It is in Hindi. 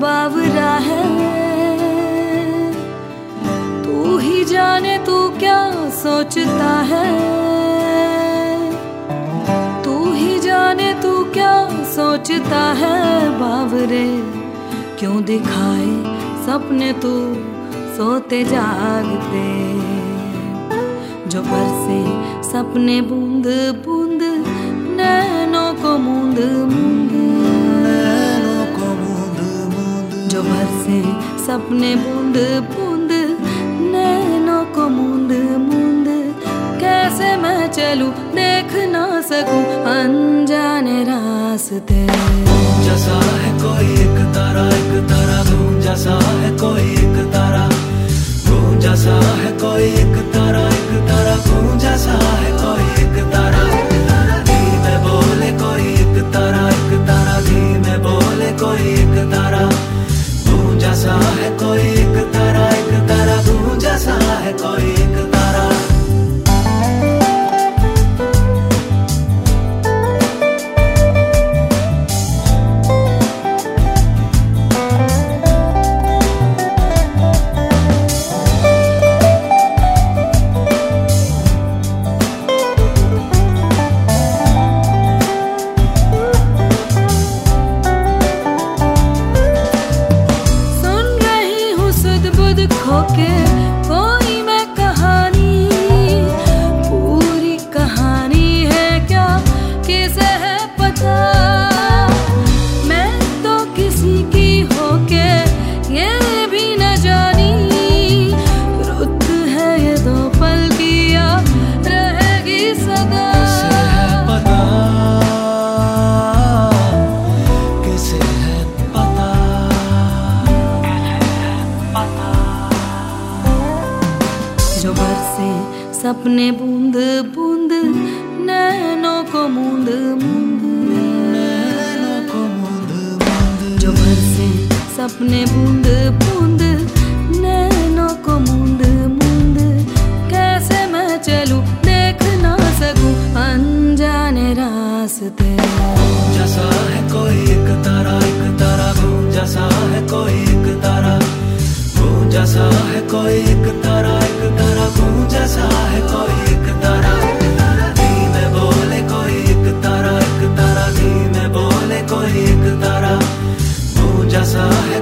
बावरा है। तू ही जाने तू क्या सोचता है। तू ही जाने तू क्या सोचता है। बावरे क्यों दिखाए सपने तू सोते जागते। जो पर से सपने बूंद बूंद, नैनों को मूंद सपने बूंद बूंद, नैनों को मूंद मूंद। कैसे मैं चलूँ, देख ना सकूँ, अनजाने रास्ते। जैसा है कोई एक तारा एक तारा धूम जैसा है कोई एक तारा धूम जैसा है कोई एक तारा एक तारा धूम जैसा है कोई एक तारा। बोले कोई एक तारा एक तारा धीमे बोले कोई एक तारा। जैसा है कोई एक तारा एक तारा तू जैसा है कोई 그 जो बरसे सपने बूंद बूंद नैनों को मूंद मूंद। नैनों को मूंद मूंद। जो बरसे सपने बूंद बूंद so